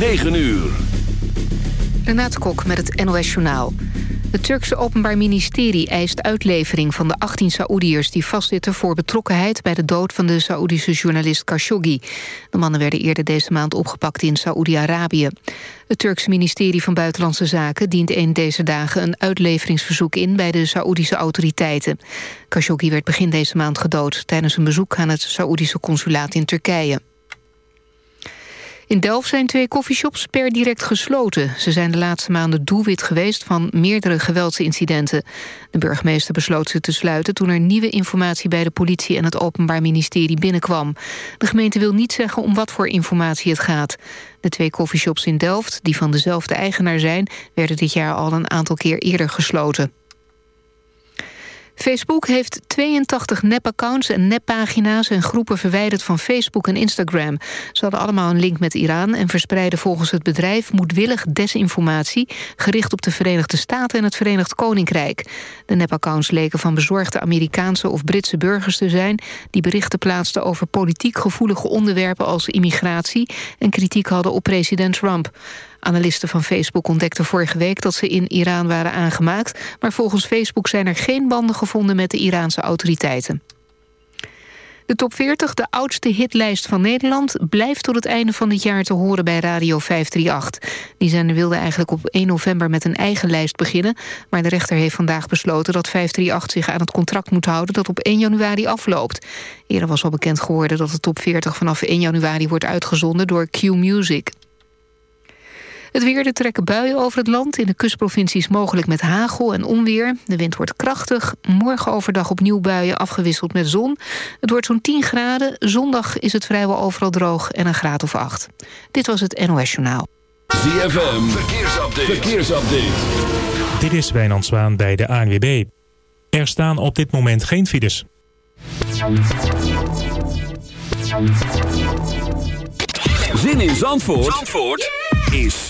9 uur. Renate Kok met het NOS Journaal. Het Turkse Openbaar Ministerie eist uitlevering van de 18 Saoediërs... die vastzitten voor betrokkenheid bij de dood van de Saoedische journalist Khashoggi. De mannen werden eerder deze maand opgepakt in Saoedi-Arabië. Het Turkse ministerie van Buitenlandse Zaken dient een deze dagen... een uitleveringsverzoek in bij de Saoedische autoriteiten. Khashoggi werd begin deze maand gedood... tijdens een bezoek aan het Saoedische consulaat in Turkije. In Delft zijn twee koffieshops per direct gesloten. Ze zijn de laatste maanden doelwit geweest van meerdere geweldsincidenten. De burgemeester besloot ze te sluiten toen er nieuwe informatie bij de politie en het Openbaar Ministerie binnenkwam. De gemeente wil niet zeggen om wat voor informatie het gaat. De twee koffieshops in Delft, die van dezelfde eigenaar zijn, werden dit jaar al een aantal keer eerder gesloten. Facebook heeft 82 nepaccounts en neppagina's en groepen verwijderd van Facebook en Instagram. Ze hadden allemaal een link met Iran en verspreiden volgens het bedrijf moedwillig desinformatie gericht op de Verenigde Staten en het Verenigd Koninkrijk. De nepaccounts leken van bezorgde Amerikaanse of Britse burgers te zijn die berichten plaatsten over politiek gevoelige onderwerpen als immigratie en kritiek hadden op president Trump. Analisten van Facebook ontdekten vorige week dat ze in Iran waren aangemaakt... maar volgens Facebook zijn er geen banden gevonden met de Iraanse autoriteiten. De top 40, de oudste hitlijst van Nederland... blijft tot het einde van dit jaar te horen bij Radio 538. Die zender wilde eigenlijk op 1 november met een eigen lijst beginnen... maar de rechter heeft vandaag besloten dat 538 zich aan het contract moet houden... dat op 1 januari afloopt. Eerder was al bekend geworden dat de top 40 vanaf 1 januari wordt uitgezonden door Q-Music. Het weer, er trekken buien over het land. In de kustprovincies mogelijk met hagel en onweer. De wind wordt krachtig. Morgen overdag opnieuw buien afgewisseld met zon. Het wordt zo'n 10 graden. Zondag is het vrijwel overal droog en een graad of 8. Dit was het NOS Journaal. ZFM, verkeersupdate. verkeersupdate. Dit is Wijnand Zwaan bij de ANWB. Er staan op dit moment geen files. Zin in Zandvoort? Zandvoort? is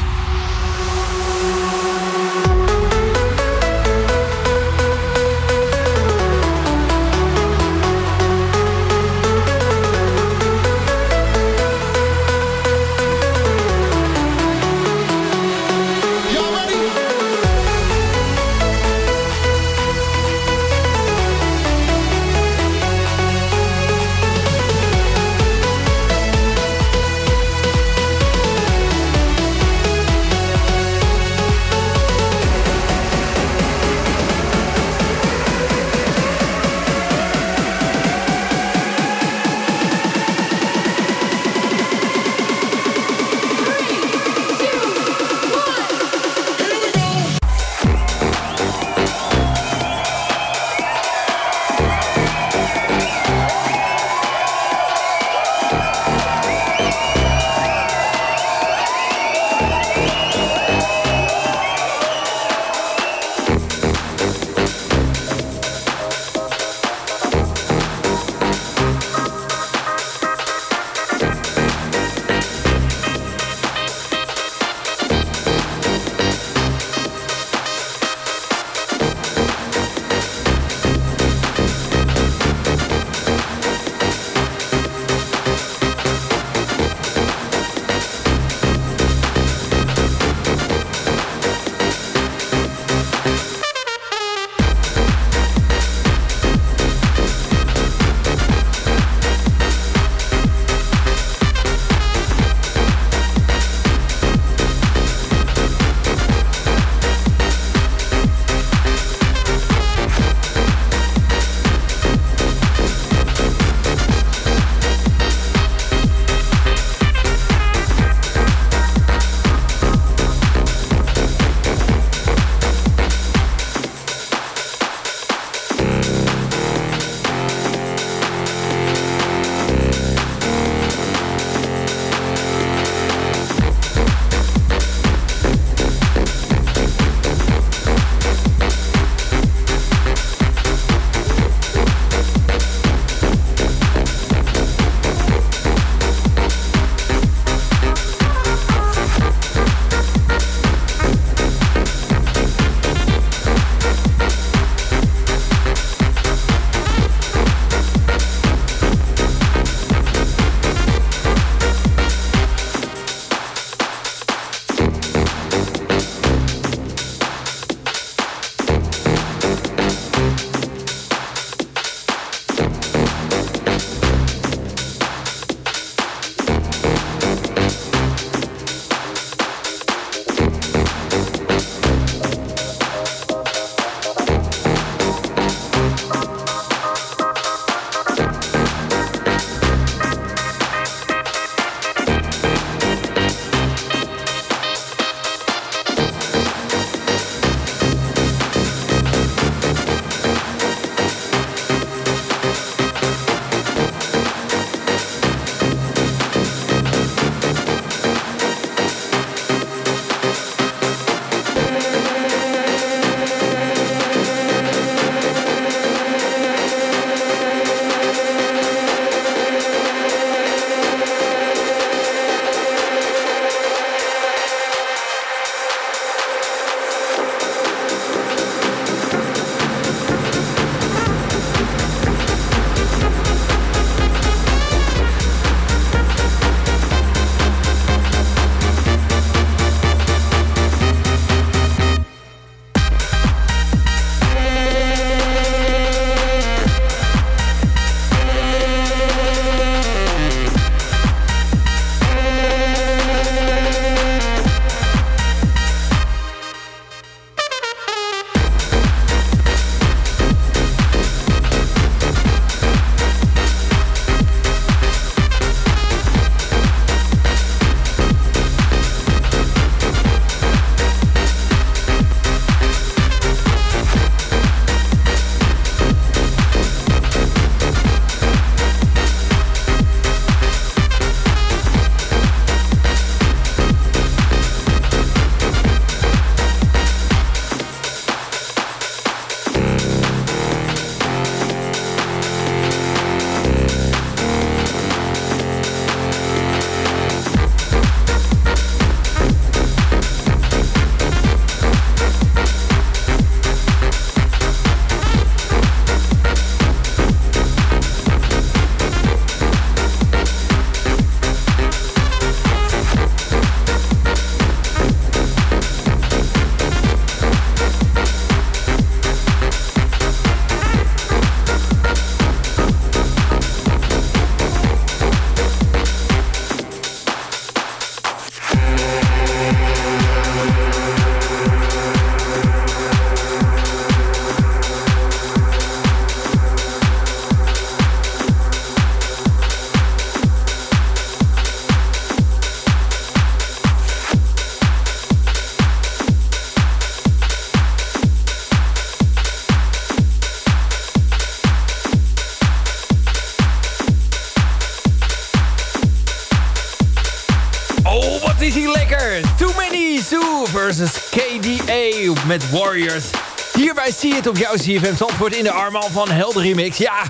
Warriors. Hierbij zie je het op jouw CFM Zandvoort in de armen van Helder Remix. Ja,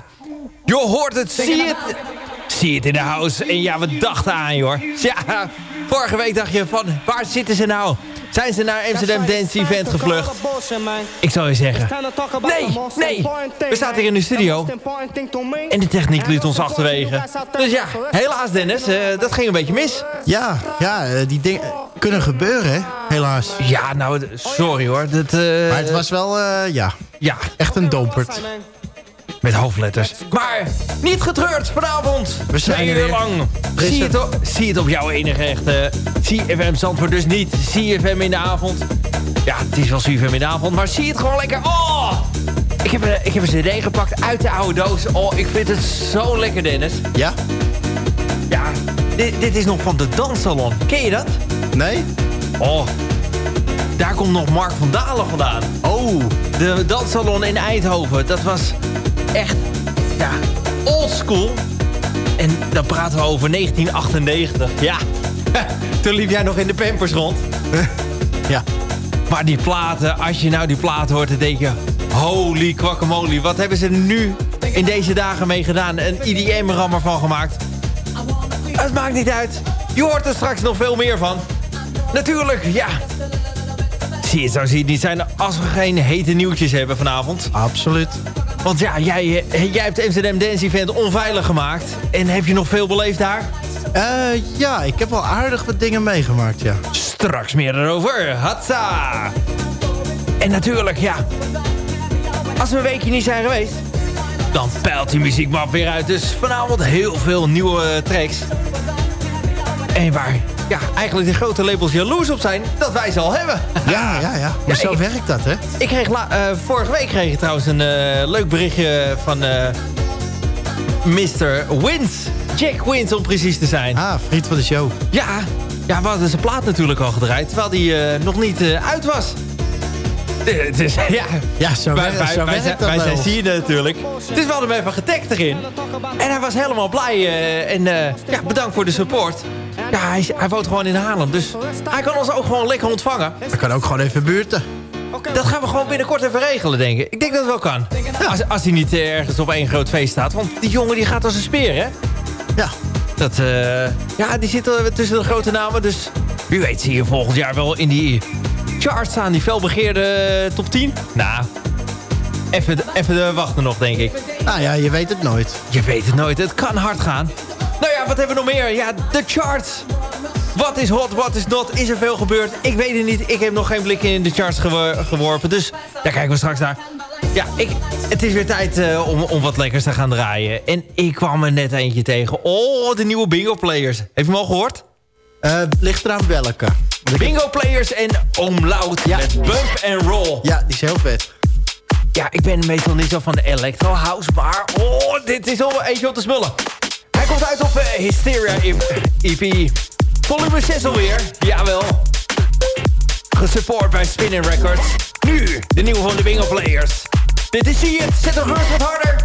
je hoort het, zie het. Zie het in de house. En ja, we dachten aan je hoor. Ja, vorige week dacht je van, waar zitten ze nou? Zijn ze naar Amsterdam Dance Event gevlucht? Ik zou je zeggen, nee, nee. We zaten hier in de studio en de techniek liet ons achterwege. Dus ja, helaas Dennis, uh, dat ging een beetje mis. Ja, ja uh, die dingen kunnen gebeuren, hè? helaas. Ja, nou, sorry hoor. Dat, uh, maar het was wel, ja, ja, echt een dompert. Met hoofdletters. Maar niet getreurd vanavond. We zijn uur lang. Zie het, op, zie het op jouw enige echte CFM Zandvoort. Dus niet CFM in de avond. Ja, het is wel CFM in de avond. Maar zie het gewoon lekker. Oh! Ik heb, een, ik heb een cd gepakt uit de oude doos. Oh, ik vind het zo lekker, Dennis. Ja? Ja, dit, dit is nog van de danssalon. Ken je dat? Nee. Oh, daar komt nog Mark van Dalen vandaan. Oh. De danssalon in Eindhoven. Dat was echt, ja, oldschool. En dan praten we over 1998. Ja, toen liep jij nog in de Pampers rond. ja. Maar die platen, als je nou die platen hoort, dan denk je... Holy guacamole, wat hebben ze nu in deze dagen mee gedaan? Een IDM-rammer van gemaakt. Het maakt niet uit. Je hoort er straks nog veel meer van. Natuurlijk, ja. Zie je, zo zie je niet zijn als we geen hete nieuwtjes hebben vanavond. Absoluut. Want ja, jij, eh, jij hebt Amsterdam Dance Event onveilig gemaakt. En heb je nog veel beleefd daar? Uh, ja, ik heb wel aardig wat dingen meegemaakt, ja. Straks meer erover. Hatsa! En natuurlijk, ja. Als we een weekje niet zijn geweest... dan peilt die muziekmap weer uit. Dus vanavond heel veel nieuwe tracks. En waar ja, eigenlijk de grote labels jaloers op zijn dat wij ze al hebben. Ja, ja, ja. Maar zo werkt dat, hè? Ik kreeg uh, vorige week kreeg ik trouwens een uh, leuk berichtje van uh, eh, Mr. Wins. Jack Wins om precies te zijn. Ah, vriend van de show. Ja, ja we hadden zijn plaat natuurlijk al gedraaid, terwijl die nog niet uit was. Dus, ja, ja zo, wij, wij, zo wij, wij, wij zijn zien natuurlijk. Dus we hadden hem even getagd erin. En hij was helemaal blij. en ja, bedankt voor de support. Ja, hij, hij woont gewoon in Haarlem. Dus hij kan ons ook gewoon lekker ontvangen. Hij kan ook gewoon even buurten. Dat gaan we gewoon binnenkort even regelen, denk ik. Ik denk dat het wel kan. Als, als hij niet ergens op één groot feest staat. Want die jongen die gaat als een speer, hè? Ja. Dat, uh, ja, die zit tussen de grote namen. Dus wie weet zie je volgend jaar wel in die chart staan. Die felbegeerde top 10. Nou, even, even wachten nog, denk ik. Nou ja, je weet het nooit. Je weet het nooit. Het kan hard gaan. Ja, wat hebben we nog meer? Ja, de charts. Wat is hot, wat is not? Is er veel gebeurd? Ik weet het niet. Ik heb nog geen blik in de charts geworpen. Dus daar kijken we straks naar. Ja, ik, het is weer tijd uh, om, om wat lekkers te gaan draaien. En ik kwam er net eentje tegen. Oh, de nieuwe bingo players. Heb je hem al gehoord? Uh, ligt eraan welke. Bingo players en Omlaut ja. met bump and roll. Ja, die is heel vet. Ja, ik ben meestal niet zo van de electro house, maar oh, dit is al eentje op te smullen. Hij komt uit op uh, Hysteria EP. Volume 6 alweer. Jawel. Gesupport bij Spinning Records. Nu, de nieuwe van de Bingo Players. Dit is hier. Zet hem gerust wat harder.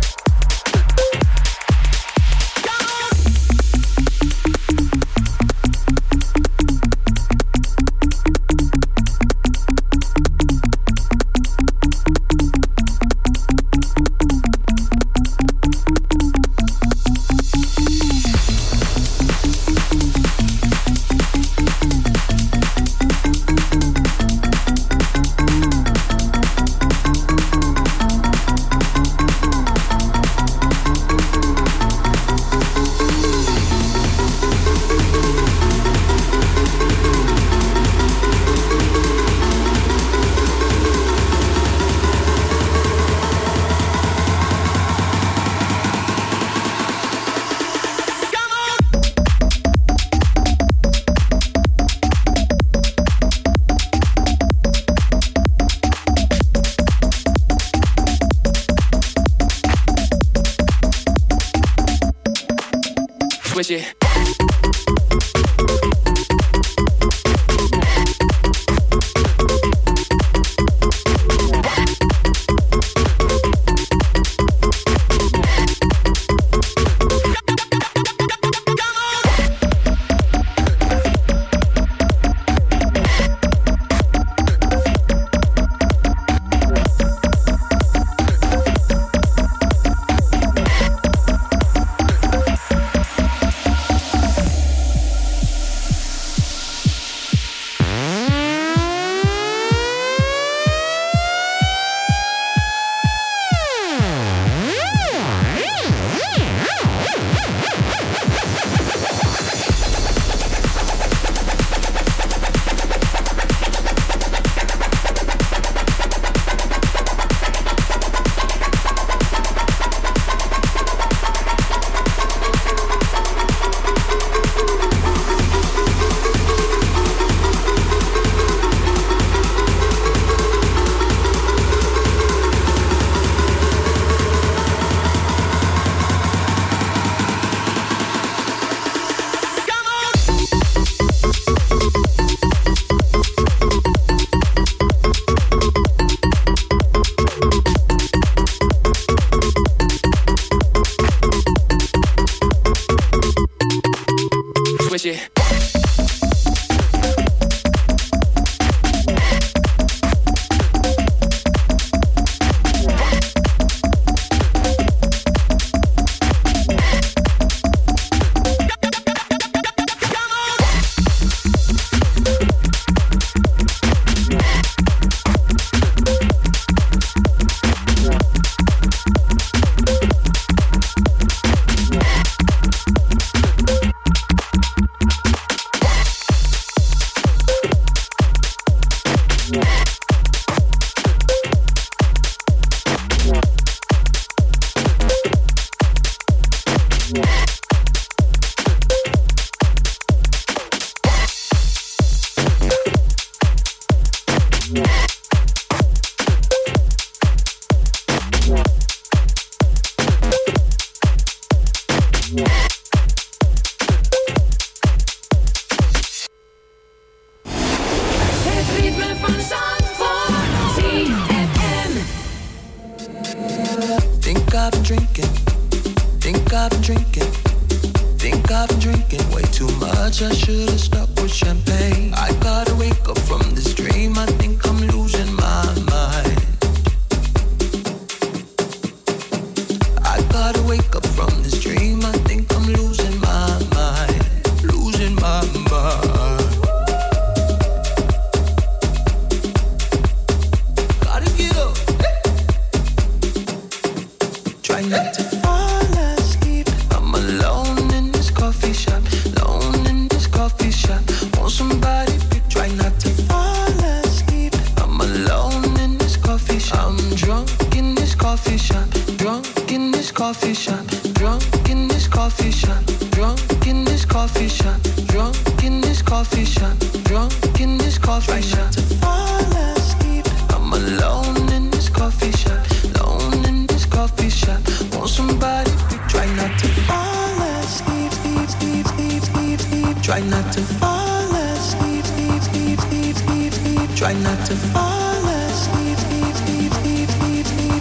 Try not to fall asleep.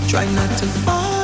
Try not to fall.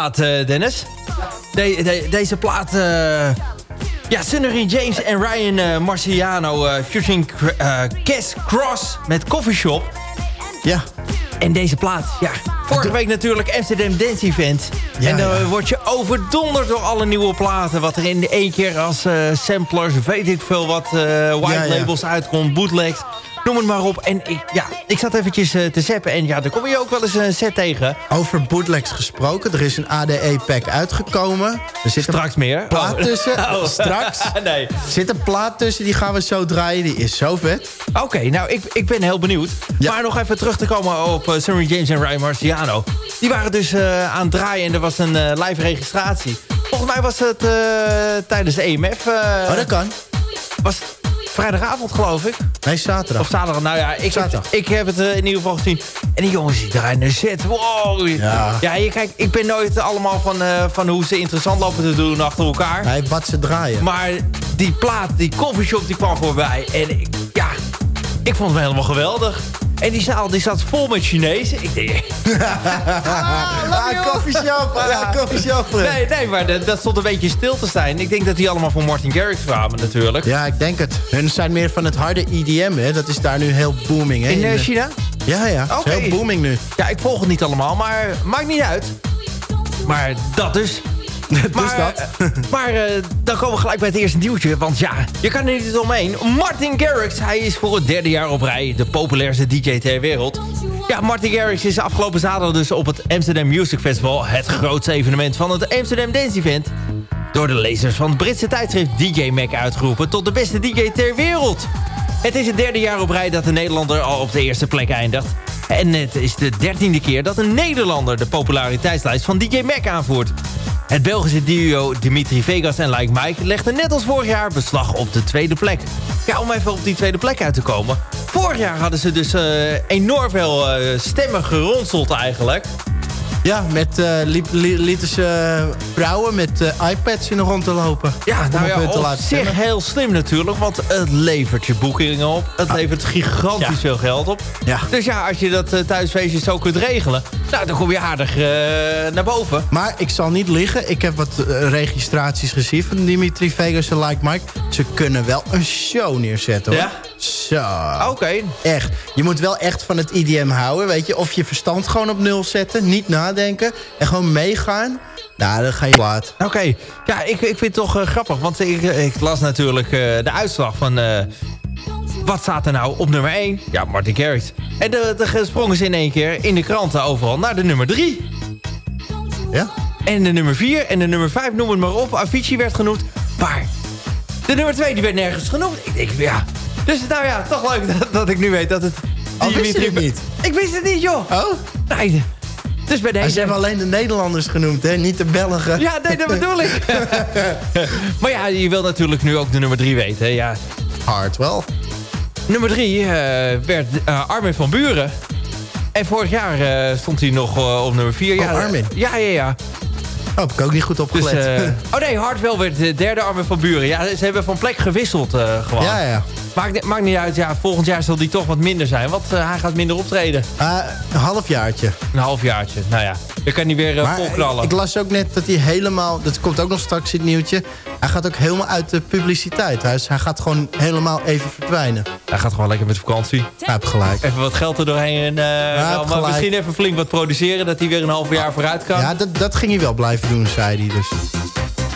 Plaat, eh, Dennis. De- de- deze plaat... eh ja, Sunnery James en Ryan eh, Marciano eh Cass Cross met Coffee Shop. Ja, En deze plaat, ja. Vorige week natuurlijk Amsterdam Dance Event. Ja, en dan ja. word je overdonderd door alle nieuwe platen. Wat er in één keer als eh, samplers, weet ik veel wat, eh, white ja. labels uitkomt, bootlegs. Noem het maar op. En ik, ja, ik zat eventjes eh, te zappen. En ja, daar kom je ook wel eens een set tegen. over bootlegs gesproken. Er is een ADE-pack uitgekomen. Er zit Straks meer. plaat Oh. tussen. Oh. Straks. nee. Er zit een plaat tussen, die gaan we zo draaien. Die is zo vet. Oké, nou, ik, ik ben heel benieuwd. Ja. Maar nog even terug te komen op uh, James en Ryan Marciano. Die waren dus eh, aan het draaien en er was een eh, live registratie. Volgens mij was het eh, tijdens de EMF. eh, Oh, dat kan. was vrijdagavond, geloof ik. Nee, zaterdag. Of zaterdag. Nou ja, ik, heb, ik heb het eh, in ieder geval gezien. En die jongens die draaien een set. Wow. Ja. ja je, kijk, ik ben nooit allemaal van, eh, van hoe ze interessant lopen te doen achter elkaar. Nee, wat ze draaien. Maar die plaat, die coffeeshop, die kwam voorbij. En ik, ja, ik vond hem helemaal geweldig. En die zaal die zat vol met Chinezen. Ik denk, Ah, koffieshop. Ah, koffieshop. nee, nee, maar dat, dat stond een beetje stil te zijn. Ik denk dat die allemaal van Martin Garrix kwamen natuurlijk. Ja, ik denk het. Hun zijn meer van het harde EDM, hè. Dat is daar nu heel booming, hè. In eh, China? Ja, ja. Heel booming nu. Ja, ik volg het niet allemaal, maar maakt niet uit. Maar dat dus. maar, dat. eh, maar eh, dan komen we gelijk bij het eerste nieuwtje. Want ja, je kan er niet omheen. Martin Garrix, hij is voor het derde jaar op rij de populairste DJ ter wereld. Ja, Martin Garrix is afgelopen zaterdag dus op het Amsterdam Music Festival... het grootste evenement van het Amsterdam Dance Event... door de lezers van het Britse tijdschrift DJ Mag uitgeroepen... tot de beste DJ ter wereld. Het is het derde jaar op rij dat de Nederlander al op de eerste plek eindigt. En het is de dertiende keer dat een Nederlander de populariteitslijst van DJ Mac aanvoert. Het Belgische duo Dimitri Vegas en Like Mike legden net als vorig jaar beslag op de tweede plek. Ja, om even op die tweede plek uit te komen. Vorig jaar hadden ze dus eh, enorm veel eh, stemmen geronseld eigenlijk. Ja, met eh li li- lieten ze eh, vrouwen met eh, iPads in de rond te lopen. Ja, nou ja, op laten zich stemmen. heel slim natuurlijk, want het levert je boekingen op. Het levert gigantisch Ja. veel geld op. Ja. Dus ja, als je dat eh, thuisfeestje zo kunt regelen, nou, dan kom je aardig naar boven. Maar ik zal niet liegen. Ik heb wat registraties gezien van Dimitri Vegas en Like Mike. Ze kunnen wel een show neerzetten, hoor. Ja? Zo. Oké, Echt. Je moet wel echt van het IDM houden, weet je. Of je verstand gewoon op nul zetten. Niet nadenken. En gewoon meegaan. Nou, dan ga je laat. oké. Ja, ik, ik vind het toch eh, grappig, want ik, ik las natuurlijk eh, de uitslag van... eh, wat staat er nou op nummer 1? Ja, Martin Garrix. En de, de sprongen ze in één keer in de kranten overal naar de nummer 3. Ja? En de nummer 4 en de nummer 5, noem het maar op. Avicii werd genoemd. Maar de nummer 2 die werd nergens genoemd. Ik denk, ja. Dus nou ja, toch leuk dat, dat ik nu weet dat het... Oh, wist je niet? Ik wist het niet, joh. Oh? Nee. Dus bij deze... hebben alleen de Nederlanders genoemd, hè? Niet de Belgen. Ja, nee, dat bedoel ik. maar ja, je wil natuurlijk nu ook de nummer 3 weten. hè. Ja, Hard wel. nummer 3 werd eh, Armin van Buren. En vorig jaar eh, stond hij nog eh, op nummer 4. Ja, Armin. Ja, ja, ja. Oh, heb ik ook niet goed Dus, opgelet. eh, oh nee, Hartwell werd de derde Armin van Buren. Ja, ze hebben van plek gewisseld eh, gewoon. ja, ja. Maakt, ni- maakt niet uit. Ja, volgend jaar zal die toch wat minder zijn. Want eh, hij gaat minder optreden. Ah, een halfjaartje. Een halfjaartje. Nou ja, je kan niet weer uh, Maar volknallen. ik, ik las ook net dat hij helemaal... Dat komt ook nog straks in het nieuwtje. Hij gaat ook helemaal uit de publiciteit. Dus hij gaat gewoon helemaal even verdwijnen. Hij gaat gewoon lekker met vakantie. Hij heeft gelijk. Even wat geld er doorheen. En, eh, nou, maar misschien even flink wat produceren. Dat hij weer een half jaar vooruit kan. Ja, dat, dat ging hij wel blijven doen, zei hij dus.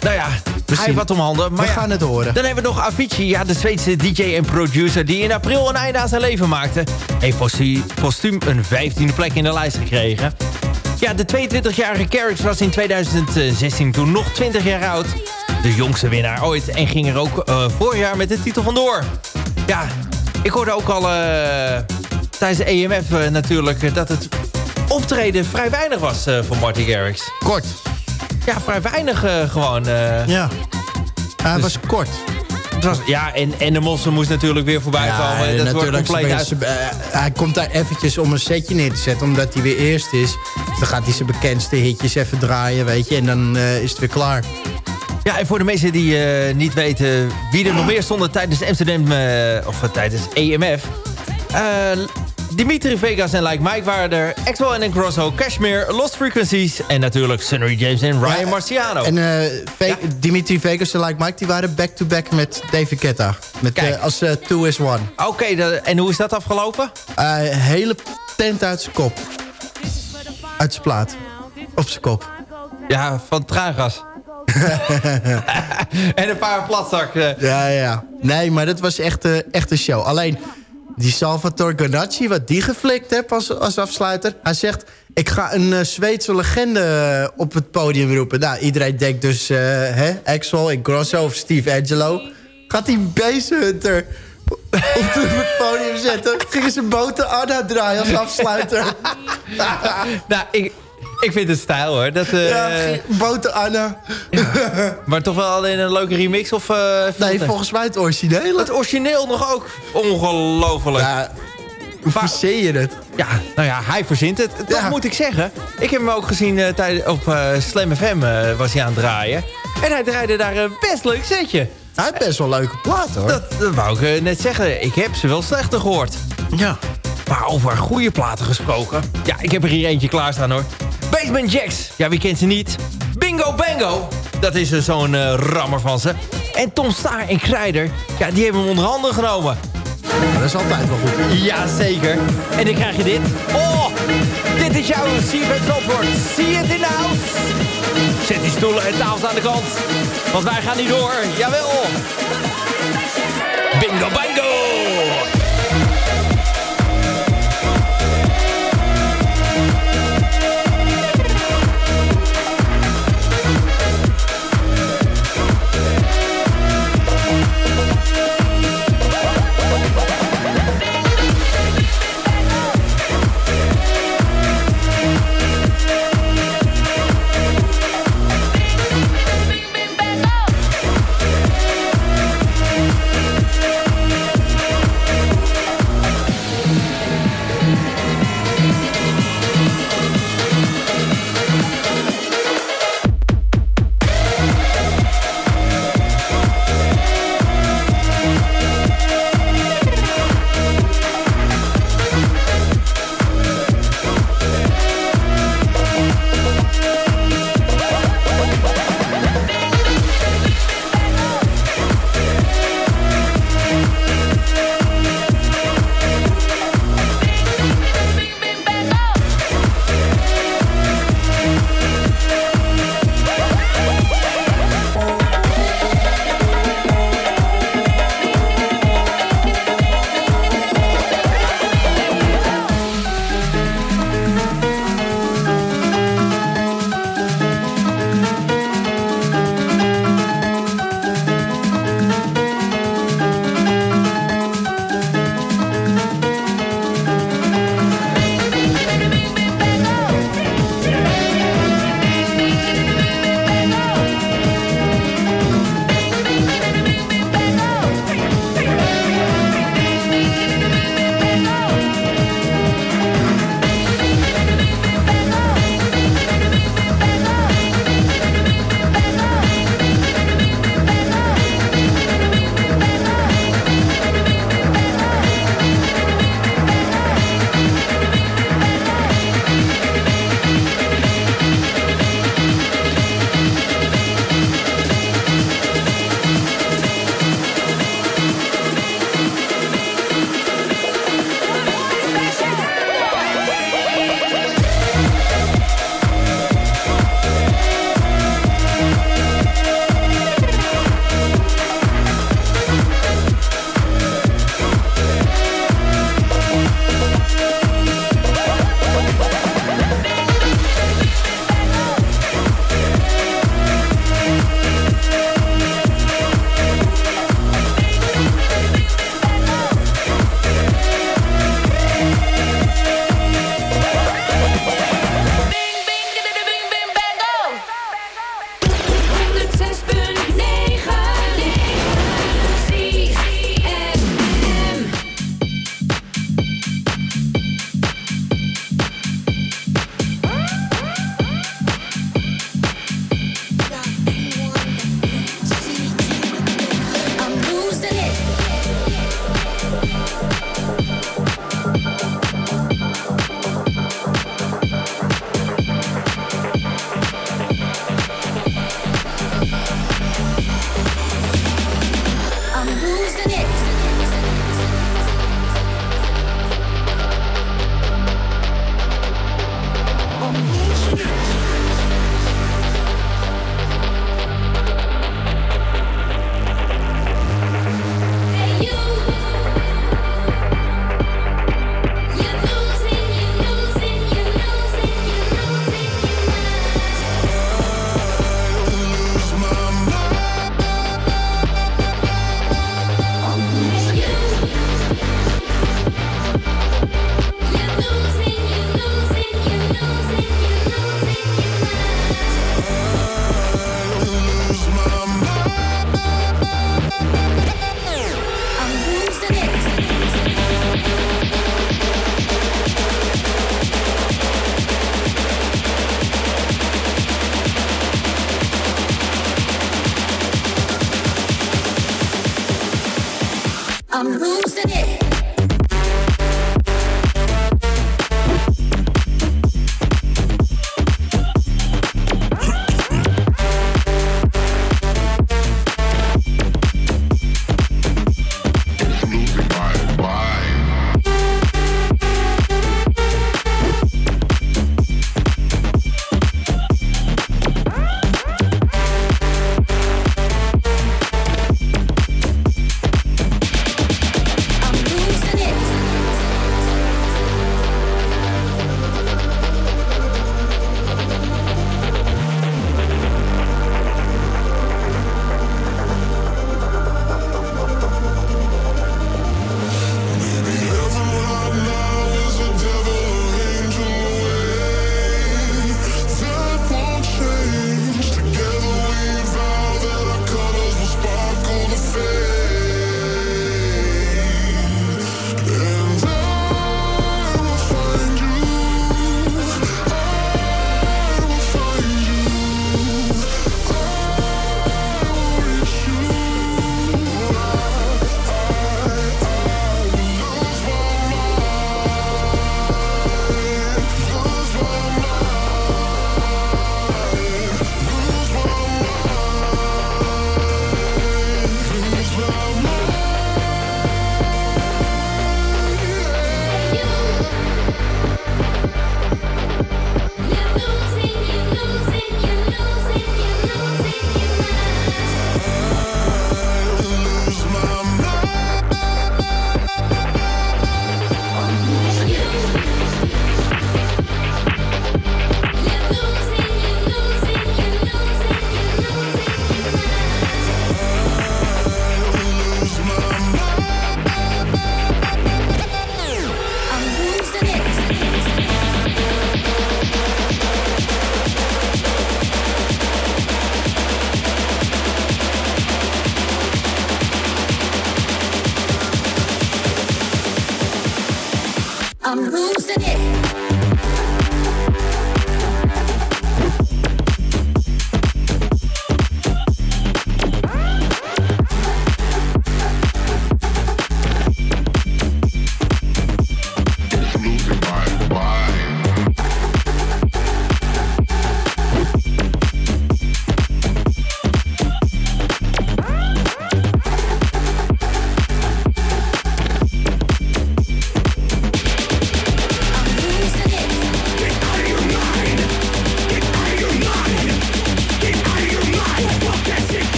nou ja, hij heeft wat om handen. Maar We ja, gaan het horen. Dan hebben we nog Avicii, ja, de Zweedse DJ en producer... die in april een einde aan zijn leven maakte. Heeft postu- postuum een 15e plek in de lijst gekregen. Ja, de 22-jarige Carrix was in 2016 toen nog 20 jaar oud. De jongste winnaar ooit. En ging er ook eh, vorig jaar met de titel vandoor. Ja, ik hoorde ook al... eh, tijdens de EMF eh, natuurlijk... eh, dat het optreden vrij weinig was eh, voor Marty Garrix. Kort. Ja, vrij weinig eh, gewoon. eh. Ja. Hij Dus- was kort. Het was, ja, en, en de Mossen moest natuurlijk weer voorbij komen. Dat wordt compleet uit... eh, hij komt daar eventjes om een setje neer te zetten, omdat hij weer eerst is. Dus dan gaat hij zijn bekendste hitjes even draaien, weet je. En dan is het weer klaar. Ja, en voor de mensen die niet weten wie er nog meer stonden tijdens Amsterdam, of tijdens EMF. Dimitri Vegas en Like Mike waren er. Axel en Grosso, Cashmere, Lost Frequencies en natuurlijk Sunny James en Ryan Ja, Marciano. En eh, Ja. Dimitri Vegas en Like Mike, die waren back-to-back met David Guetta. Met, eh, als eh, Two is One. Oké, en hoe is dat afgelopen? Hele tent uit zijn kop. Uit zijn plaat. Op zijn kop. Ja, van traangas. en een paar platzak. eh. Ja, ja. Nee, maar dat was echt, echt een show. Alleen, die Salvatore Ganacci, wat die geflikt heeft als, als afsluiter... hij zegt, ik ga een eh, Zweedse legende eh, op het podium roepen. Nou, iedereen denkt dus, eh hè, Axel, Grosso of Steve Angelo. Gaat die Basehunter op het podium zetten? Gingen ze boten Anna draaien als afsluiter? Nou, ik, ik vind het stijl hoor. Dat, eh, ja, boten Anna. maar toch wel alleen een leuke remix of... eh, Nee, volgens mij het originele. Het origineel nog ook. Ongelooflijk. Ja, hoe verzeer je het? Ja, nou ja, hij verzint het. Dat Ja. moet ik zeggen. Ik heb hem ook gezien eh, tijdens op eh, Slam FM was hij aan het draaien. En hij draaide daar een best leuk setje. Hij heeft best wel leuke platen, hoor. Dat, dat wou ik net zeggen. Ik heb ze wel slechter gehoord. Ja. Maar over goede platen gesproken. Ja, ik heb er hier eentje klaarstaan hoor. Basement Jacks. Ja, wie kent ze niet? Bingo Bango. Dat is eh, zo'n eh, rammer van ze. En Tom Staar en Krijder. Ja, die hebben hem onder handen genomen. Dat is altijd wel goed. Jazeker. En dan krijg je dit. Oh, dit is jouw CFM Zandvoort. See it in the house. Zet die stoelen en tafels aan de kant. Want wij gaan niet door. Jawel. Bingo bango.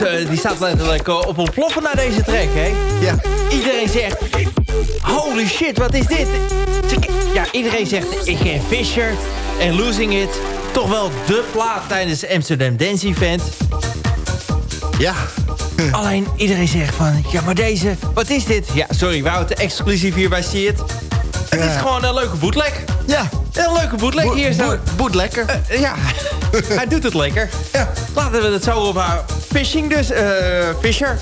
Eh, die staat letterlijk eh, op ontploffen naar deze track, hè? Ja. Iedereen zegt, holy shit, wat is dit? Ja, iedereen zegt, ik ken Fisher en Losing It. Toch wel de plaat tijdens Amsterdam Dance Event. Ja. Alleen iedereen zegt van, ja maar deze, wat is dit? Ja, sorry, Wout, exclusief hier bij See It. Het is Ja. gewoon een leuke bootleg. Ja. Een leuke bootleg hier zo. boet- boet lekker. Eh, ja, hij doet het lekker. Ja. Laten we het zo ophouden. Fishing dus, eh Fisher.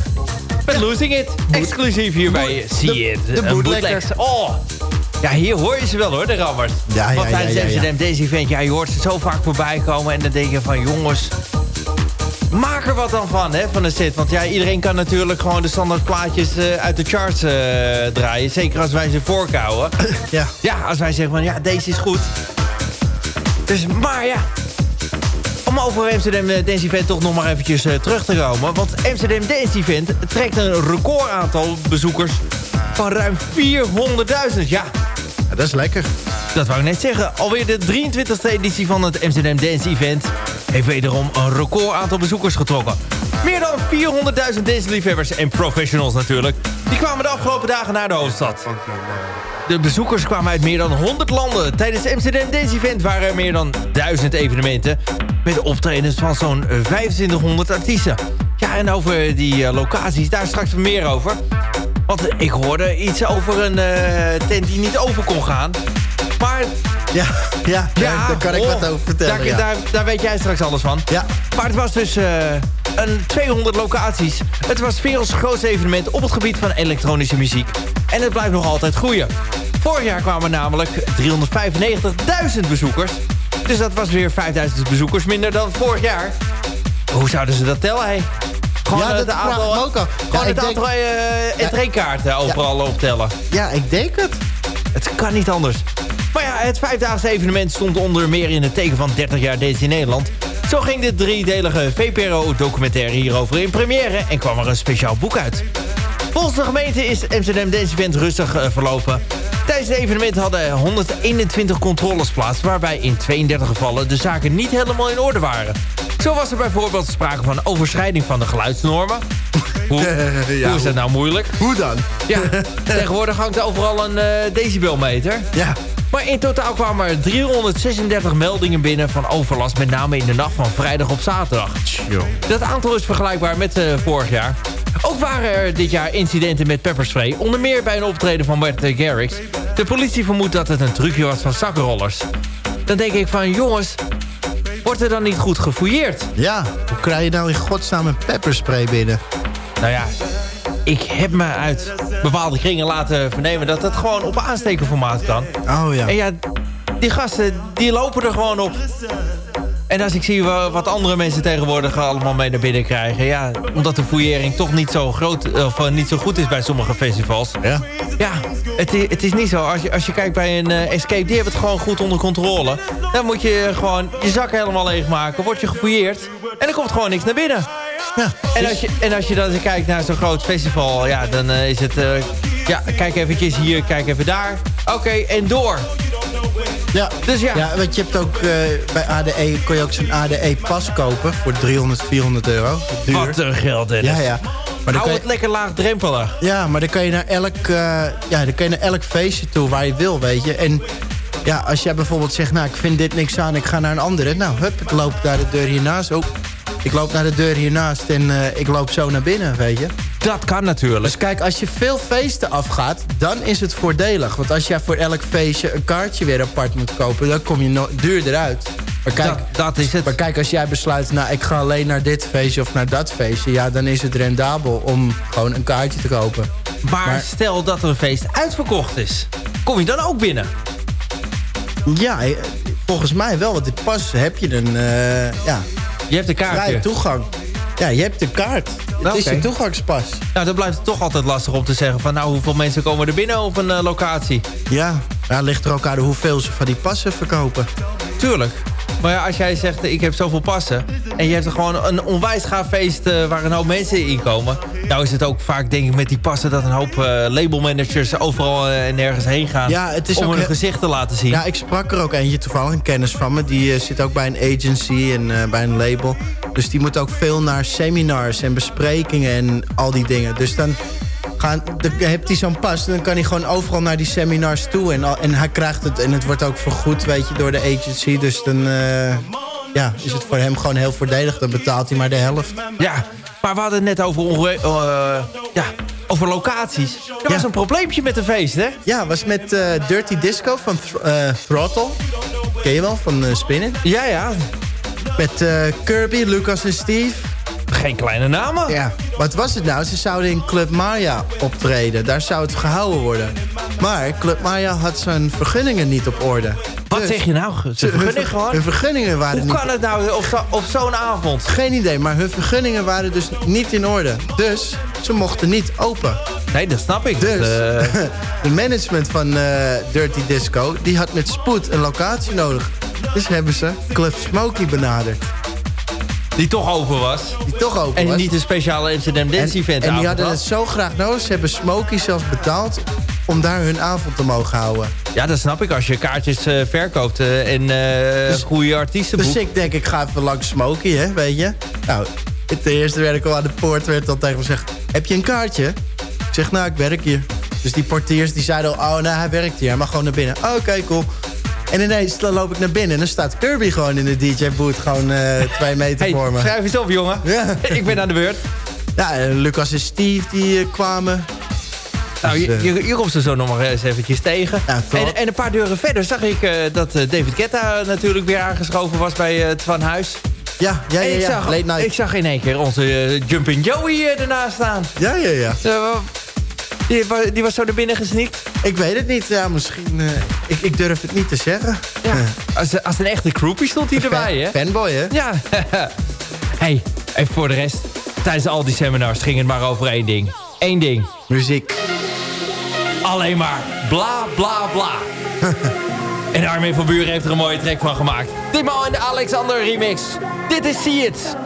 Met Losing It. Exclusief hier bij See de- It. de Een bootlegger. bootlegs. Oh. Ja, hier hoor je ze wel hoor, de rammers. Ja, ja, Want ja, tijdens ja, ja. Amsterdam deze event, ja, je hoort ze zo vaak voorbij komen. En dan denk je van, jongens, maak er wat dan van, hè, van de set. Want ja, iedereen kan natuurlijk gewoon de standaard plaatjes eh, uit de charts eh, draaien. Zeker als wij ze voorkouwen. Ja. Ja, als wij zeggen van ja, deze is goed. Dus, maar ja. Om over Amsterdam eh, Dance Event toch nog maar eventjes eh, terug te komen. Want Amsterdam Dance Event trekt een record aantal bezoekers van ruim 400.000. Ja, Ja, Dat is lekker. dat wou ik net zeggen. Alweer de 23e editie van het Amsterdam Dance Event... heeft wederom een record aantal bezoekers getrokken. Meer dan 400.000 danceliefhebbers en professionals natuurlijk... die kwamen de afgelopen dagen naar de hoofdstad. De bezoekers kwamen uit meer dan 100 landen. Tijdens het Amsterdam Dance Event waren er meer dan 1000 evenementen... met optredens van zo'n 2500 artiesten. Ja, en over die eh, locaties, daar straks meer over... Want ik hoorde iets over een eh, tent die niet open kon gaan. Maar Ja, ja, daar, daar kan ik oh, wat over vertellen. Daar, ja. daar, daar weet jij straks alles van. Ja. Maar het was dus eh, een 200 locaties. Het was werelds grootste evenement op het gebied van elektronische muziek. En het blijft nog altijd groeien. Vorig jaar kwamen namelijk 395.000 bezoekers. Dus dat was weer 5000 bezoekers minder dan vorig jaar. Hoe zouden ze dat tellen, hé? Gewoon Ja, eh, dat aantal, ook al. Gewoon Ja, het denk- aantal eh entreekaarten overal optellen. ja, ik denk het. Het kan niet anders. Maar ja, het vijfdaagse evenement stond onder meer in het teken van 30 jaar in Nederland. Zo ging de driedelige VPRO-documentaire hierover in première en kwam er een speciaal boek uit. Volgens de gemeente is Amsterdam Dance Event rustig eh, verlopen. Tijdens het evenement hadden 121 controles plaats... waarbij in 32 gevallen de zaken niet helemaal in orde waren. Zo was er bijvoorbeeld sprake van overschrijding van de geluidsnormen. Hoe, Ja, hoe is dat nou moeilijk? Hoe dan? Ja, tegenwoordig hangt er overal een eh, decibelmeter. Ja. Maar in totaal kwamen er 336 meldingen binnen van overlast... met name in de nacht van vrijdag op zaterdag. Dat aantal is vergelijkbaar met eh, vorig jaar. Ook waren er dit jaar incidenten met pepperspray. Onder meer bij een optreden van Bert Garrix. De politie vermoedt dat het een trucje was van zakkenrollers. Dan denk ik van, jongens... Wordt er dan niet goed gefouilleerd? Ja, hoe krijg je nou in godsnaam een pepperspray binnen? Nou ja, ik heb me uit bepaalde kringen laten vernemen... dat het gewoon op aanstekenformaat kan. Oh ja. En ja, die gasten, die lopen er gewoon op. En als ik zie wa- wat andere mensen tegenwoordig allemaal mee naar binnen krijgen... ja, omdat de fouillering toch niet zo, groot, of, eh, niet zo goed is bij sommige festivals... Ja. Ja, het is, het is niet zo. Als je, als je kijkt bij een eh, Escape, die hebben het gewoon goed onder controle. Dan moet je gewoon je zakken helemaal leegmaken. Word je gefouilleerd. En er komt gewoon niks naar binnen. Ja. En als je, en als je dan kijkt naar zo'n groot festival... Ja, dan eh, is het... ja, kijk eventjes hier, kijk even daar. Oké, en door. Ja. Dus ja. Ja, want je hebt ook eh, bij ADE, kon je ook zo'n ADE-pas kopen voor 300, 400 euro. Duur. Wat een geld, Dennis. Ja, ja. Maar dan Hou het je, lekker laagdrempelig. ja, maar dan kan je naar elk, eh, ja, dan kan je naar elk feestje toe waar je wil, weet je. En ja, als jij bijvoorbeeld zegt, nou, ik vind dit niks aan, ik ga naar een andere. Nou, hup, ik loop naar de deur hiernaast. Oh, ik loop naar de deur hiernaast en eh, ik loop zo naar binnen, weet je. Dat kan natuurlijk. Dus kijk, als je veel feesten afgaat, dan is het voordelig. Want als jij voor elk feestje een kaartje weer apart moet kopen... dan kom je no duurder uit. Maar kijk, dat, dat is het. maar kijk, als jij besluit, nou, ik ga alleen naar dit feestje of naar dat feestje... ja, dan is het rendabel om gewoon een kaartje te kopen. Maar, maar- stel dat er een feest uitverkocht is. Kom je dan ook binnen? Ja, eh, volgens mij wel, want dit pas heb je een eh, ja, Je hebt een vrije kaartje. toegang. Ja, je hebt een kaart. Het Nou, is je toegangspas. Nou, dan blijft het toch altijd lastig om te zeggen van... nou, hoeveel mensen komen er binnen op een eh, locatie? Ja, Ja, ligt er ook aan hoeveel ze van die passen verkopen. Tuurlijk. Maar ja, als jij zegt, ik heb zoveel passen... en je hebt er gewoon een onwijs gaaf feest eh, waar een hoop mensen in komen... nou is het ook vaak, denk ik, met die passen... dat een hoop eh, labelmanagers overal eh, en nergens heen gaan... Ja, het is om ook hun heel- gezicht te laten zien. Ja, ik sprak er ook eentje toevallig, een kennis van me. Die eh, zit ook bij een agency en bij een label. Dus die moet ook veel naar seminars en besprekingen en al die dingen. Dus dan, gaan, dan heeft hij zo'n pas dan kan hij gewoon overal naar die seminars toe. En, en hij krijgt het en het wordt ook vergoed, weet je, door de agency. Dus dan ja, is het voor hem gewoon heel voordelig. Dan betaalt hij maar de helft. Ja, maar we hadden het net over, onge- eh, ja, over locaties. Er was een probleempje met de feest, hè? Ja, was met eh, Dirty Disco van eh, Throttle. Ken je wel, van Spinning. Ja, ja. Met Kirby, Lucas en Steve. Geen kleine namen. Ja, wat was het nou? Ze zouden in Club Maya optreden. Daar zou het gehouden worden. Maar Club Maya had zijn vergunningen niet op orde. Wat Dus zeg je nou? Ze hun vergunning ver- gewoon? Hun vergunningen waren Hoe niet... kan het nou op, zo- op zo'n avond? Geen idee, maar hun vergunningen waren dus niet in orde. Dus ze mochten niet open. Nee, dat snap ik. Dus eh, de management van eh, Dirty Disco... die had met spoed een locatie nodig. Dus hebben ze Club Smokey benaderd. Die toch open was. Die toch open En was. niet een speciale Amsterdam Dance en, Event en die hadden het zo graag nodig. Ze hebben Smokey zelfs betaald om daar hun avond te mogen houden. Ja, dat snap ik. Als je kaartjes eh, verkoopt eh, en eh goede artiesten Dus ik denk, ik ga even langs Smokey, hè, weet je. Nou, het eerste werd ik al aan de poort, werd al tegen me gezegd... heb je een kaartje? Ik zeg, nou, ik werk hier. Dus die portiers die zeiden al, oh, nou, hij werkt hier. Hij mag gewoon naar binnen. Oké, cool. En ineens dan loop ik naar binnen en dan staat Kirby gewoon in de DJ-boot... gewoon eh, twee meter Hey, voor me. schrijf eens op, jongen. Ja. ik ben aan de beurt. Ja, Lucas en Steve die eh, kwamen. Nou, Dus, je, je, je komt ze zo nog maar eens eventjes tegen. Ja, en, en een paar deuren verder zag ik eh, dat David Guetta natuurlijk weer aangeschoven was bij eh Twan Huis. Ja, ja, ik, zag, Late night. ik zag in één keer onze eh, Jumpin' Joey ernaast staan. Ja, ja, ja. die, die was zo naar binnen gesneakt. Ik weet het niet. Ja, misschien... eh, ik, ik durf het niet te zeggen. Ja. Eh, Als, als een echte groupie stond hij erbij, hè? fan- Fanboy, hè? Ja. hey, en voor de rest, tijdens al die seminars ging het maar over één ding. Eén ding. Muziek. Alleen maar bla bla bla. en Armin van Buren heeft er een mooie track van gemaakt. Ditmaal in de Alexander remix. Dit is See It.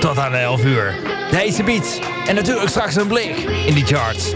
Tot aan 11 uur. Deze beats. En natuurlijk straks een blik in die charts.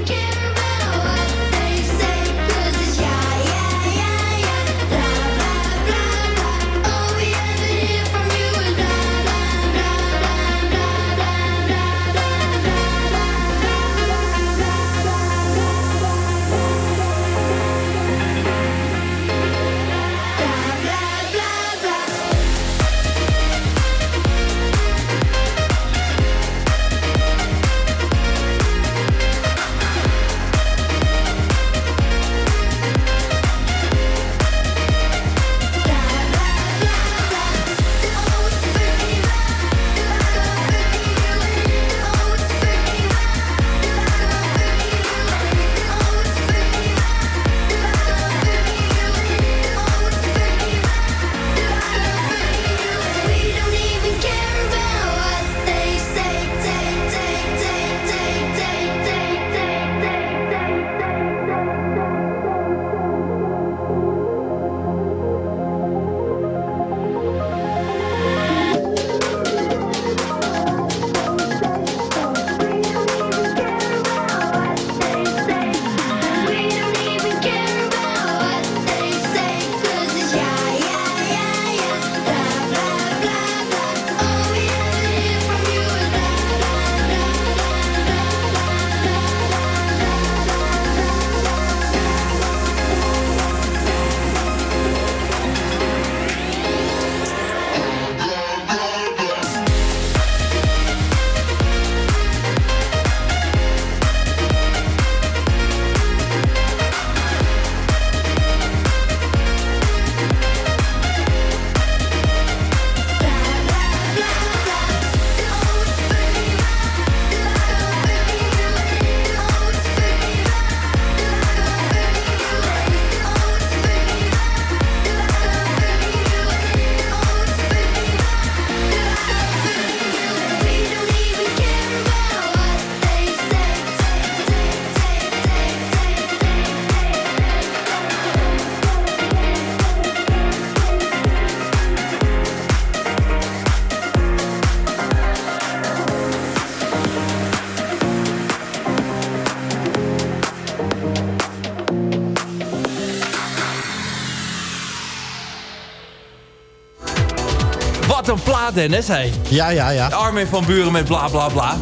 Plaat, Dennis. Hey. Ja, ja, ja. Armin van Buren met bla bla bla.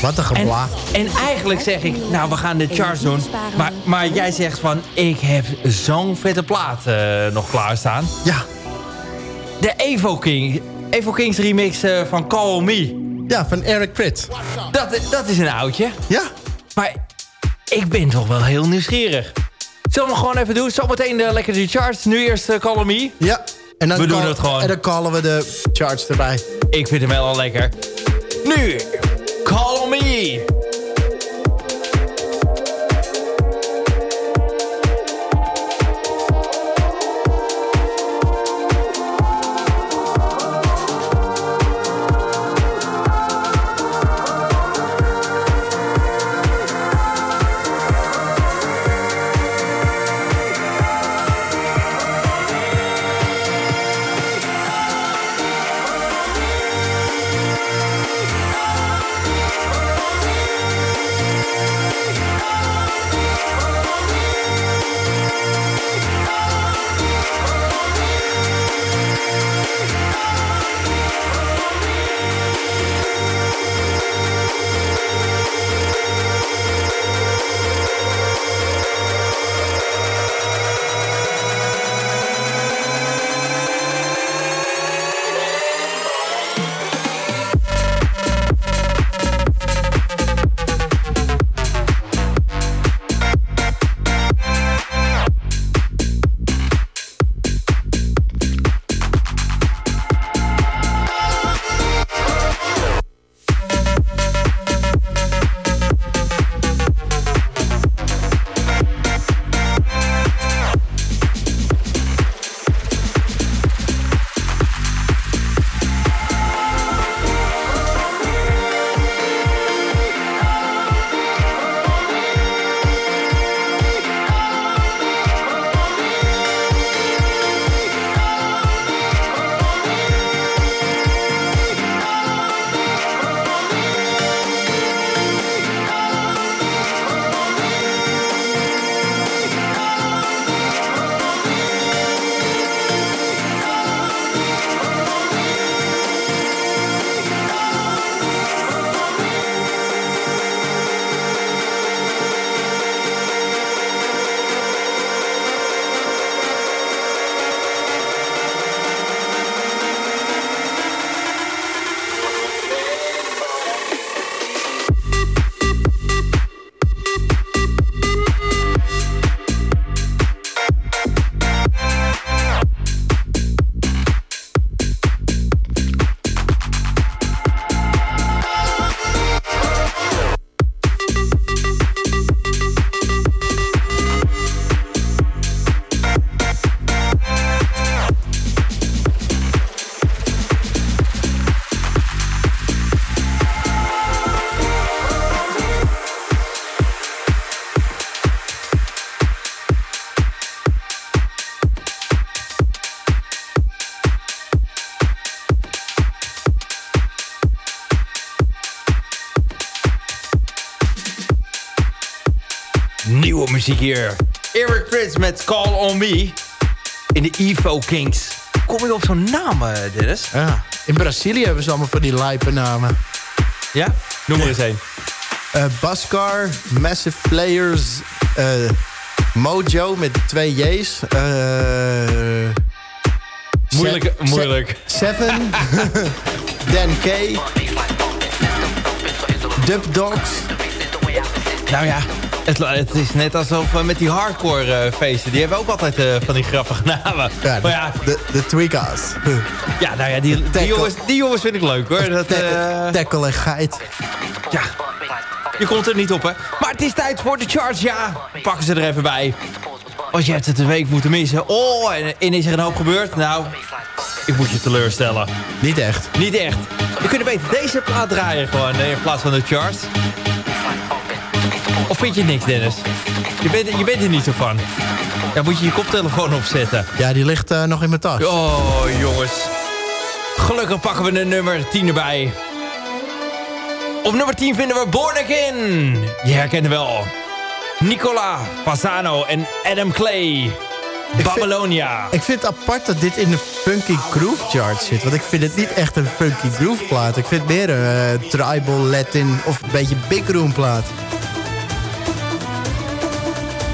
Wat een En, gebla. en eigenlijk zeg ik, nou we gaan de charts doen. Maar, maar jij zegt van, ik heb zo'n vette plaat eh, nog klaarstaan. Ja. De Evo King. Evo Kings remix eh, van Call Me. Ja, van Eric Prits. Dat, dat is een oudje. Ja. Maar ik ben toch wel heel nieuwsgierig. Zullen we gewoon even doen? Zometeen de lekker de charts. Nu eerst uh, Call Me. Ja. En dan We doen het gewoon. En dan callen we de charts erbij. Ik vind hem wel al lekker. Nu, Call Me. Muziek hier. Eric Prins met Call On Me. In de Evo Kings. Kom je op zo'n naam, eh, Dennis? Ja. In Brazilië hebben ze allemaal van die lijpe namen. Ja? Noem er eens een. Eh Baskar, Massive Players, eh, Mojo met twee J's. Moeilijk, Se- moeilijk. Se- Seven, Dan K, Dub Dogs. Nou ja, het, het is net alsof we met die hardcore eh, feesten... die hebben ook altijd eh, van die grappige namen. Ja, maar ja, de, de Tweakers. ja, nou ja die, die, jongens, die jongens vind ik leuk hoor. Dat, Ta- Tackle en Geit. ja, je komt er niet op hè. Maar het is tijd voor de charts, ja. Pakken ze er even bij. Want je hebt het een week moeten missen. Oh, en, en is er een hoop gebeurd? Nou, ik moet je teleurstellen. Niet echt. Niet echt. Je kunt beter deze plaat draaien gewoon in plaats van de charts. Of vind je niks, Dennis? Je bent, je bent er niet zo van. Dan moet je je koptelefoon opzetten. Ja, die ligt eh, nog in mijn tas. Oh, jongens. Gelukkig pakken we de nummer 10 erbij. Op nummer 10 vinden we Born Again. Je herkent hem wel. Nicola Fasano en Adam Clay. Babylonia. Ik vind het apart dat dit in de Funky Groove chart zit. Want ik vind het niet echt een Funky Groove plaat. Ik vind het meer een eh, tribal, Latin of een beetje big room plaat.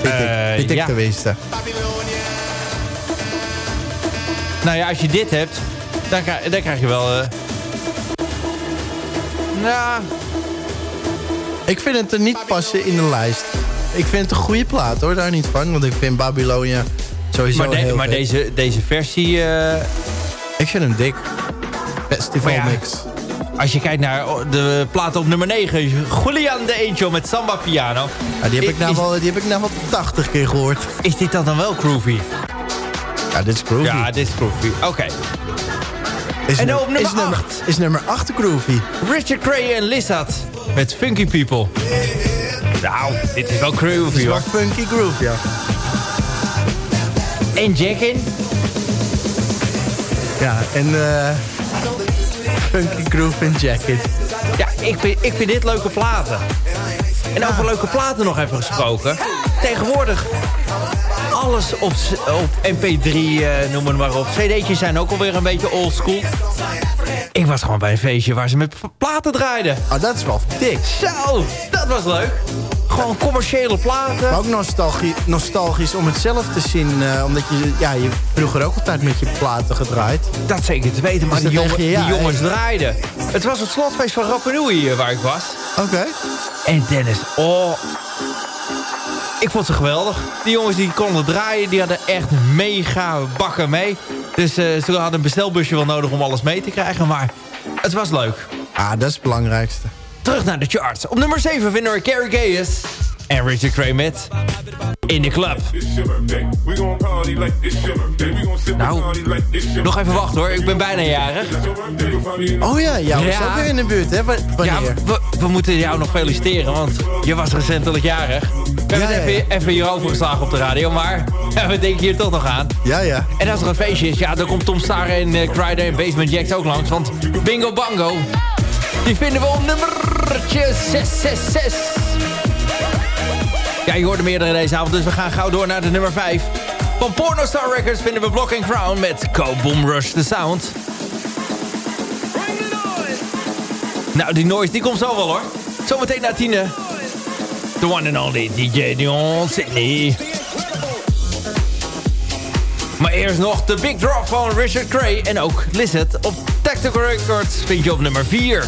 Vind Eh, ik, vind ik ja. tenminste. Nou ja, als je dit hebt, dan, krijg- dan krijg je wel... eh nou, Ik vind het er niet passen in de lijst. Ik vind het een goede plaat hoor, daar niet van. Want ik vind Babylonia sowieso maar, de- heel maar deze, deze versie... eh, Ik vind hem dik. Festival ja, mix. Als je kijkt naar de plaat op nummer 9... Julian de Angel met Samba Piano. Ja, die, heb ik nou is, wel, die heb ik nou wel 80 keer gehoord. is dit dan dan wel groovy? Ja, dit is groovy. Ja, dit is groovy. Oké. is en nu- op nummer is nummer, is nummer 8 groovy. Richard Cray en Lizard met Funky People. Nou, dit is wel Dit groovy is wel hoor. funky groove, ja. En Jackin. Ja, en eh funky groove en jacket. Ja, ik vind, ik vind dit leuke platen. En over leuke platen nog even gesproken. Tegenwoordig alles op, op mp3, eh, noem het maar op. cd'tjes zijn ook alweer een beetje oldschool. Ik was gewoon bij een feestje waar ze met platen draaiden. Oh, dat is wel dik. Zo, dat was leuk. Gewoon commerciële platen. Maar ook nostalgie, nostalgisch om het zelf te zien. eh, omdat je, ja, je vroeger ook altijd met je platen gedraaid. Dat zeker te weten, maar Dus die, jongen- je, ja, die jongens draaiden. Het was het slotfeest van Rappanui hier waar ik was. Oké. En Dennis, oh... Ik vond ze geweldig. Die jongens die konden draaien, die hadden echt mega bakken mee. Dus eh, ze hadden een bestelbusje wel nodig om alles mee te krijgen. Maar het was leuk. Ah, dat is het belangrijkste. Terug naar de charts. Op nummer 7 vinden we Carrie Gayes en Richard Cray met In the Club. Nou, nog even wachten hoor. Ik ben bijna jarig. Oh ja, jou is Ja. ook weer in de buurt, hè? Wa- Ja, Wanneer? we, we moeten jou nog feliciteren, want je was recentelijk jarig. We hebben Ja, het even, even hier overgeslagen op de radio, maar we denken hier toch nog aan. Ja, ja. En als er een feestje is, ja, dan komt Tom Star en uh, Crider en Basement Jacks ook langs. Want Bingo Bango, die vinden we op nummertje 666. Ja, je hoorde meerdere deze avond, dus we gaan gauw door naar de nummer 5. Van Pornostar Records vinden we Blocking Crown met Co Boom Rush the Sound. Nou, die noise die komt zo wel hoor. Zometeen naar tienen. The one and only DJ Dion Sydney. Maar eerst nog de Big Drop van Richard Cray. En ook Lizard op Tactical Records vind je op nummer 4.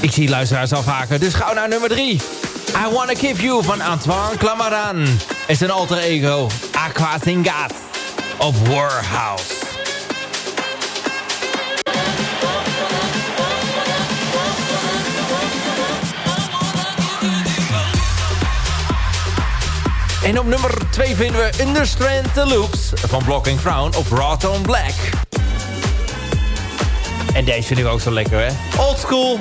Ik zie luisteraars afhaken, dus gauw naar nummer 3. I Wanna Give You van Antoine Clamaran. En zijn alter ego Aqua Singat op Warhouse. En op nummer 2 vinden we Understand the Loops van Blocking Crown op Rotten Black. En deze vind ik ook zo lekker, hè? Old school,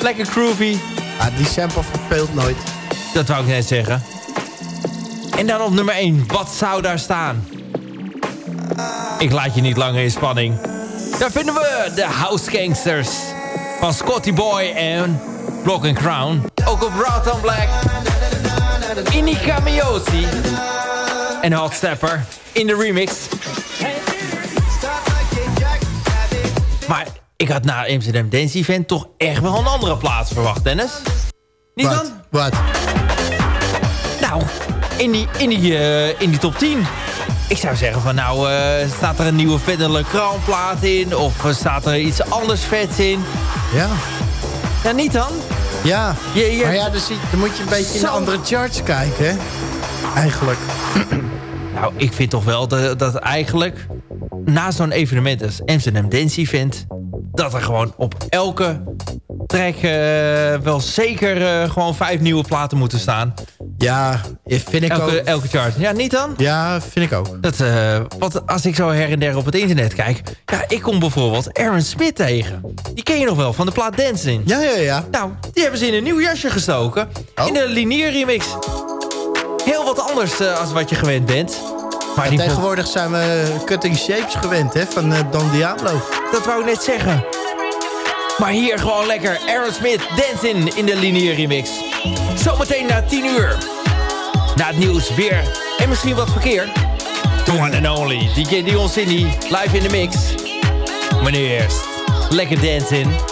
lekker groovy. Ah, die sample verveelt nooit. Dat wou ik net zeggen. En dan op nummer 1, wat zou daar staan? Ik laat je niet langer in spanning. Daar vinden we de House Gangsters van Scotty Boy en Block Crown. Ook op Rotten Black. Inika Miyoshi en Hot Stepper in de remix. Maar ik had na Amsterdam Dance Event toch echt wel een andere plaats verwacht, Dennis. Niet dan? Wat? Nou, in die, in die, eh, in die top 10. Ik zou zeggen van nou, eh, staat er een nieuwe Fedele plaat in? Of eh, staat er iets anders vets in? Ja. Ja, niet dan? Ja. Je- je- Maar ja, dan moet je een beetje in de andere charts kijken, hè? Eigenlijk. Nou, ik vind toch wel dat, dat eigenlijk na zo'n evenement als Amsterdam Dance Event... dat er gewoon op elke track eh, wel zeker eh, gewoon vijf nieuwe platen moeten staan. Ja, vind ik elke, ook. Elke chart. Ja, niet dan? Ja, vind ik ook. Dat, eh, uh, want als ik zo her en der op het internet kijk... Ja, ik kom bijvoorbeeld Aaron Smith tegen. Die ken je nog wel, van de plaat Dancing. Ja, ja, ja. Nou, die hebben ze in een nieuw jasje gestoken. Oh. In een linear remix. Heel wat anders dan als wat je gewend bent. Maar tegenwoordig zijn we cutting shapes gewend, hè, van eh, Don Diablo. Dat wou ik net zeggen. Maar hier gewoon lekker Aaron Smith Dancing in de linear remix. Zometeen na 10 uur. Na het nieuws weer en misschien wat verkeer. The one and only DJ Dion Cindy live in de mix. Meneer eerst lekker dansen.